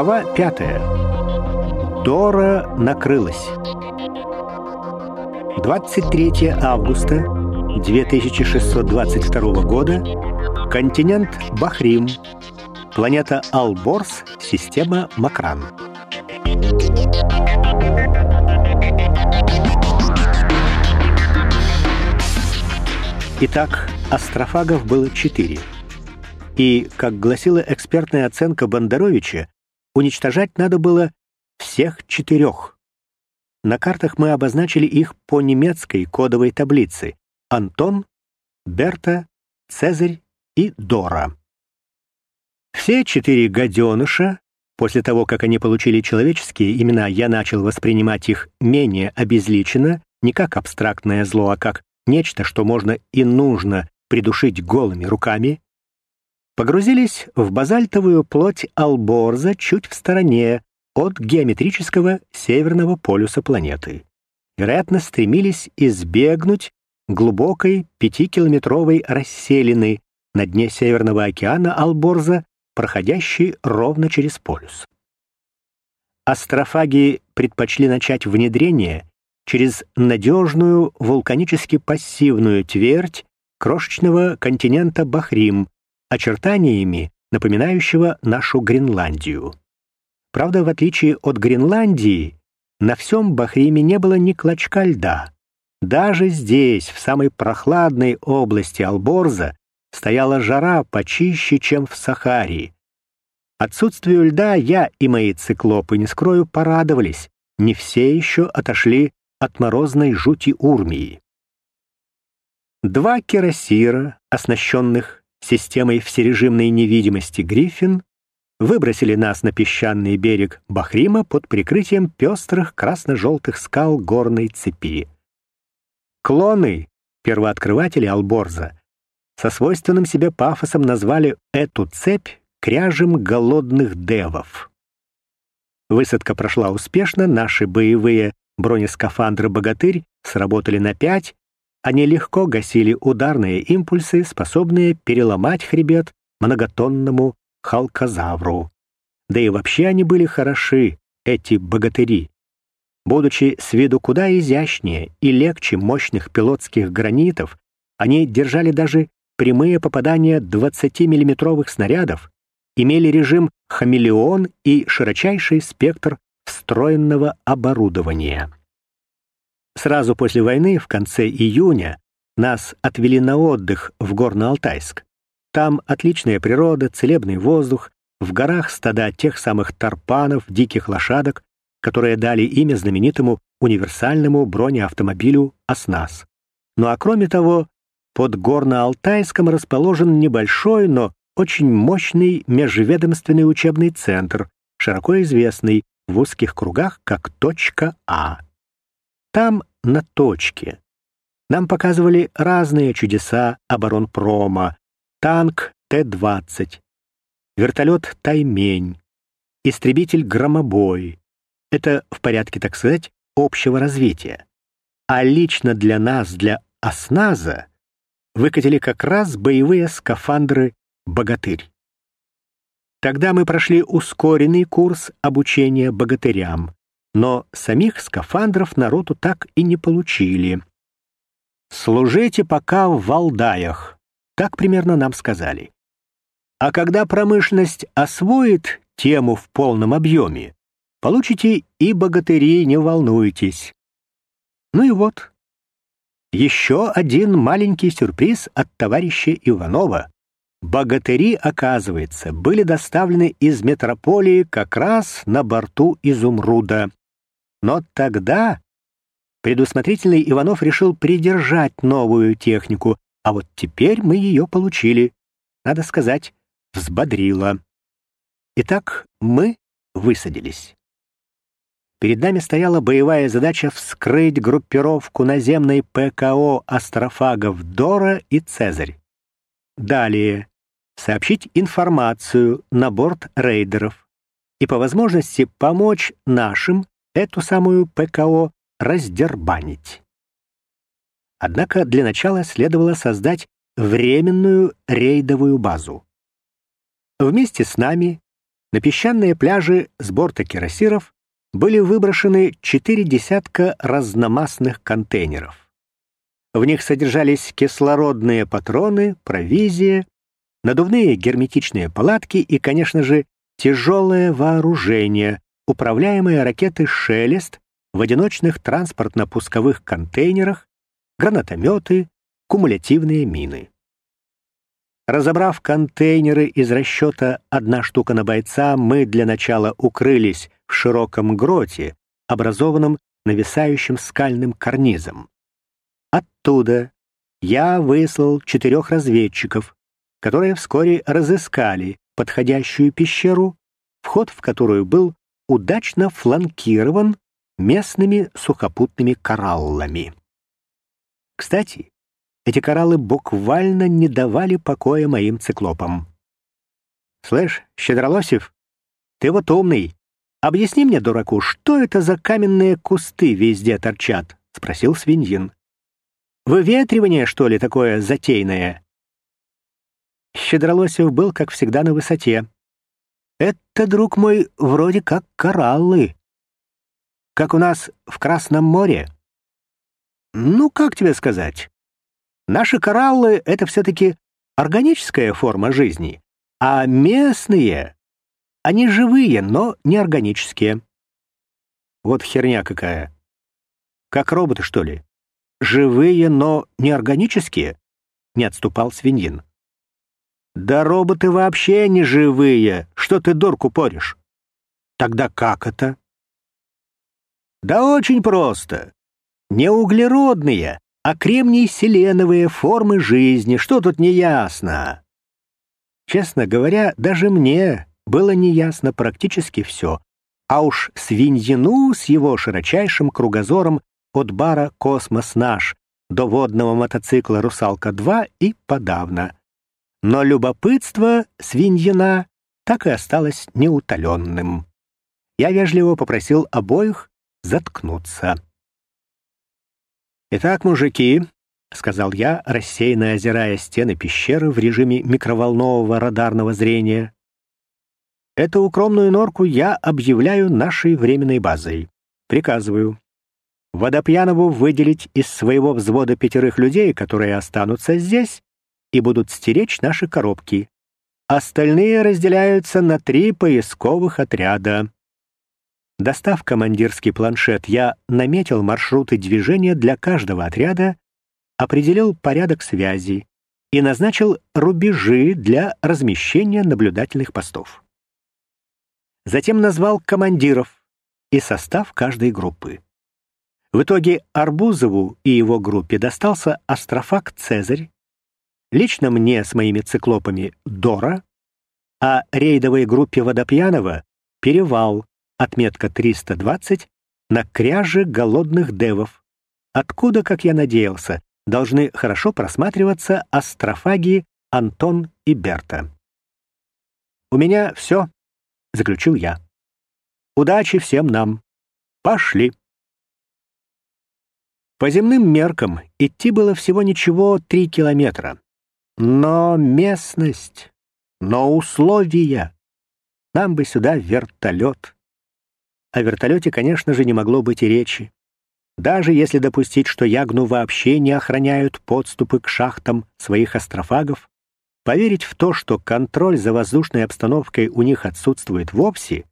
Глава пятая. Дора накрылась. 23 августа 2622 года. Континент Бахрим. Планета Алборс. Система Макран. Итак, астрофагов было четыре. И, как гласила экспертная оценка Бондаровича, уничтожать надо было всех четырех. На картах мы обозначили их по немецкой кодовой таблице «Антон», «Берта», «Цезарь» и «Дора». Все четыре гаденыша, после того, как они получили человеческие имена, я начал воспринимать их менее обезличенно, не как абстрактное зло, а как нечто, что можно и нужно придушить голыми руками, погрузились в базальтовую плоть Алборза чуть в стороне от геометрического северного полюса планеты. Вероятно, стремились избегнуть глубокой пятикилометровой расселины на дне Северного океана Алборза, проходящей ровно через полюс. Астрофаги предпочли начать внедрение через надежную вулканически пассивную твердь крошечного континента Бахрим, очертаниями напоминающего нашу Гренландию. Правда, в отличие от Гренландии, на всем Бахриме не было ни клочка льда. Даже здесь, в самой прохладной области Алборза, стояла жара почище, чем в Сахаре. Отсутствию льда я и мои циклопы, не скрою, порадовались. Не все еще отошли от морозной жути Урмии. Два кирасира, оснащенных системой всережимной невидимости «Гриффин» выбросили нас на песчаный берег Бахрима под прикрытием пестрых красно-желтых скал горной цепи. Клоны, первооткрыватели Алборза, со свойственным себе пафосом назвали эту цепь кряжем голодных девов. Высадка прошла успешно, наши боевые бронескафандры «Богатырь» сработали на пять, они легко гасили ударные импульсы, способные переломать хребет многотонному халкозавру. Да и вообще они были хороши, эти богатыри. Будучи с виду куда изящнее и легче мощных пилотских гранитов, они держали даже прямые попадания 20-миллиметровых снарядов, имели режим хамелеон и широчайший спектр встроенного оборудования. Сразу после войны, в конце июня, нас отвели на отдых в Горно-Алтайск. Там отличная природа, целебный воздух, в горах стада тех самых тарпанов, диких лошадок, которые дали имя знаменитому универсальному бронеавтомобилю «Оснас». Ну а кроме того, под Горно-Алтайском расположен небольшой, но очень мощный межведомственный учебный центр, широко известный в узких кругах как «Точка А». Там, на точке, нам показывали разные чудеса оборонпрома, танк Т-20, вертолет «Таймень», истребитель «Громобой». Это в порядке, так сказать, общего развития. А лично для нас, для осназа, выкатили как раз боевые скафандры «Богатырь». Тогда мы прошли ускоренный курс обучения богатырям, но самих скафандров народу так и не получили. «Служите пока в Валдаях», — так примерно нам сказали. А когда промышленность освоит тему в полном объеме, получите и богатыри, не волнуйтесь. Ну и вот. Еще один маленький сюрприз от товарища Иванова. Богатыри, оказывается, были доставлены из метрополии как раз на борту «Изумруда». Но тогда предусмотрительный Иванов решил придержать новую технику, а вот теперь мы ее получили. Надо сказать, взбодрило. Итак, мы высадились. Перед нами стояла боевая задача вскрыть группировку наземной ПКО астрофагов Дора и Цезарь. Далее сообщить информацию на борт рейдеров и по возможности помочь нашим эту самую ПКО раздербанить. Однако для начала следовало создать временную рейдовую базу. Вместе с нами На песчаные пляжи с борта кирасиров были выброшены четыре десятка разномастных контейнеров. В них содержались кислородные патроны, провизия, надувные герметичные палатки и, конечно же, тяжелое вооружение, управляемые ракеты «Шелест» в одиночных транспортно-пусковых контейнерах, гранатометы, кумулятивные мины. Разобрав контейнеры из расчета «одна штука на бойца», мы для начала укрылись в широком гроте, образованном нависающим скальным карнизом. Оттуда я выслал четырех разведчиков, которые вскоре разыскали подходящую пещеру, вход в которую был удачно фланкирован местными сухопутными кораллами. Кстати, эти кораллы буквально не давали покоя моим циклопам. «Слышь, Щедролосев, ты вот умный. Объясни мне, дураку, что это за каменные кусты везде торчат?» — спросил свиньин. «Выветривание, что ли, такое затейное?» Щедролосев был, как всегда, на высоте. «Это, друг мой, вроде как кораллы. Как у нас в Красном море. Ну, как тебе сказать? Наши кораллы — это все-таки органическая форма жизни, а местные, они живые, но не органические. Вот херня какая. Как роботы, что ли? Живые, но не органические? Не отступал свиньин. Да роботы вообще не живые. Что ты дурку поришь? Тогда как это? Да очень просто. Не углеродные, а кремний-селеновые формы жизни. Что тут неясно? Честно говоря, даже мне было неясно практически все. А уж свиньину с его широчайшим кругозором от бара «Космос наш» до водного мотоцикла «Русалка-2» и подавно. Но любопытство свиньина так и осталось неутоленным. Я вежливо попросил обоих заткнуться. «Итак, мужики», — сказал я, рассеянно озирая стены пещеры в режиме микроволнового радарного зрения, «эту укромную норку я объявляю нашей временной базой. Приказываю. Водопьянову выделить из своего взвода пятерых людей, которые останутся здесь, и будут стеречь наши коробки. Остальные разделяются на три поисковых отряда. Достав командирский планшет, я наметил маршруты движения для каждого отряда, определил порядок связи и назначил рубежи для размещения наблюдательных постов. Затем назвал командиров и состав каждой группы. В итоге Арбузову и его группе достался астрофак «Цезарь», Лично мне с моими циклопами Дора, а рейдовой группе Водопьянова Перевал, отметка 320, на кряже голодных девов, откуда, как я надеялся, должны хорошо просматриваться астрофаги Антон и Берта. «У меня все», — заключил я. «Удачи всем нам. Пошли». По земным меркам идти было всего ничего три километра. Но местность, но условия. Нам бы сюда вертолет. О вертолете, конечно же, не могло быть и речи. Даже если допустить, что Ягну вообще не охраняют подступы к шахтам своих астрофагов, поверить в то, что контроль за воздушной обстановкой у них отсутствует вовсе,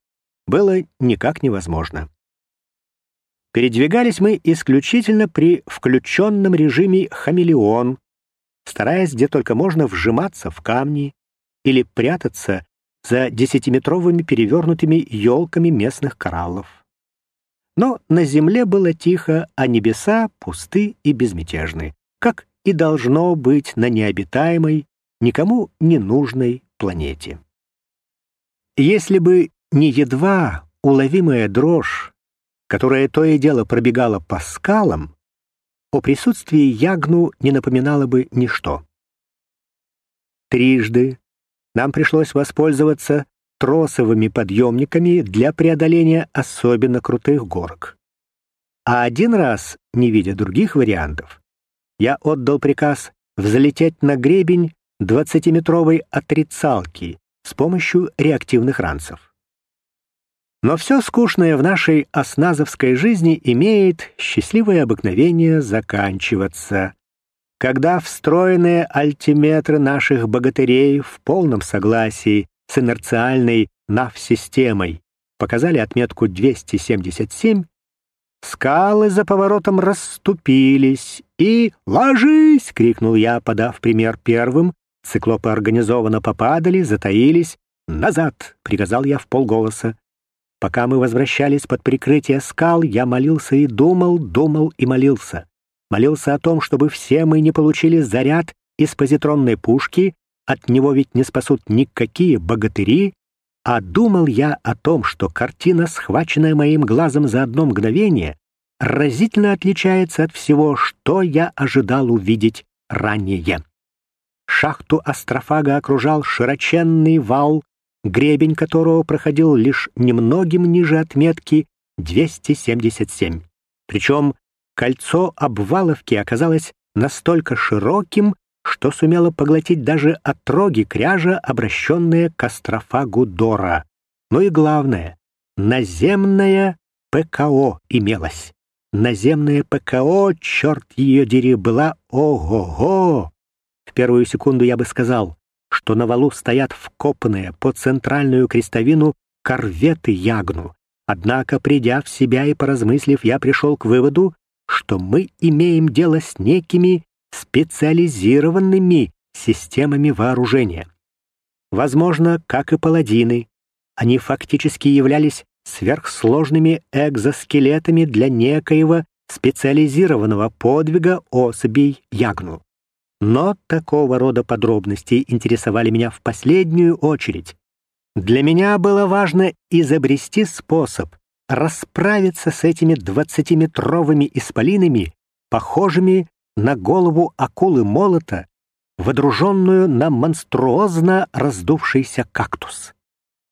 было никак невозможно. Передвигались мы исключительно при включенном режиме «хамелеон», стараясь где только можно вжиматься в камни или прятаться за десятиметровыми перевернутыми елками местных кораллов. Но на земле было тихо, а небеса пусты и безмятежны, как и должно быть на необитаемой, никому не нужной планете. Если бы не едва уловимая дрожь, которая то и дело пробегала по скалам, о присутствии Ягну не напоминало бы ничто. Трижды нам пришлось воспользоваться тросовыми подъемниками для преодоления особенно крутых горок. А один раз, не видя других вариантов, я отдал приказ взлететь на гребень двадцатиметровой отрицалки с помощью реактивных ранцев. Но все скучное в нашей осназовской жизни имеет счастливое обыкновение заканчиваться. Когда встроенные альтиметры наших богатырей в полном согласии с инерциальной НАВ-системой показали отметку 277, скалы за поворотом расступились, и «Ложись!» — крикнул я, подав пример первым. Циклопы организованно попадали, затаились. «Назад!» — приказал я в полголоса. Пока мы возвращались под прикрытие скал, я молился и думал, думал и молился. Молился о том, чтобы все мы не получили заряд из позитронной пушки, от него ведь не спасут никакие богатыри, а думал я о том, что картина, схваченная моим глазом за одно мгновение, разительно отличается от всего, что я ожидал увидеть ранее. Шахту астрофага окружал широченный вал гребень которого проходил лишь немногим ниже отметки 277. Причем кольцо обваловки оказалось настолько широким, что сумело поглотить даже отроги кряжа, обращенные к астрофагу Дора. Ну и главное, наземная ПКО имелась. Наземная ПКО, черт ее дери, была ого-го! В первую секунду я бы сказал, что на валу стоят вкопанные по центральную крестовину корветы Ягну. Однако, придя в себя и поразмыслив, я пришел к выводу, что мы имеем дело с некими специализированными системами вооружения. Возможно, как и паладины, они фактически являлись сверхсложными экзоскелетами для некоего специализированного подвига особей Ягну. Но такого рода подробности интересовали меня в последнюю очередь. Для меня было важно изобрести способ расправиться с этими двадцатиметровыми исполинами, похожими на голову акулы молота, водруженную на монструозно раздувшийся кактус.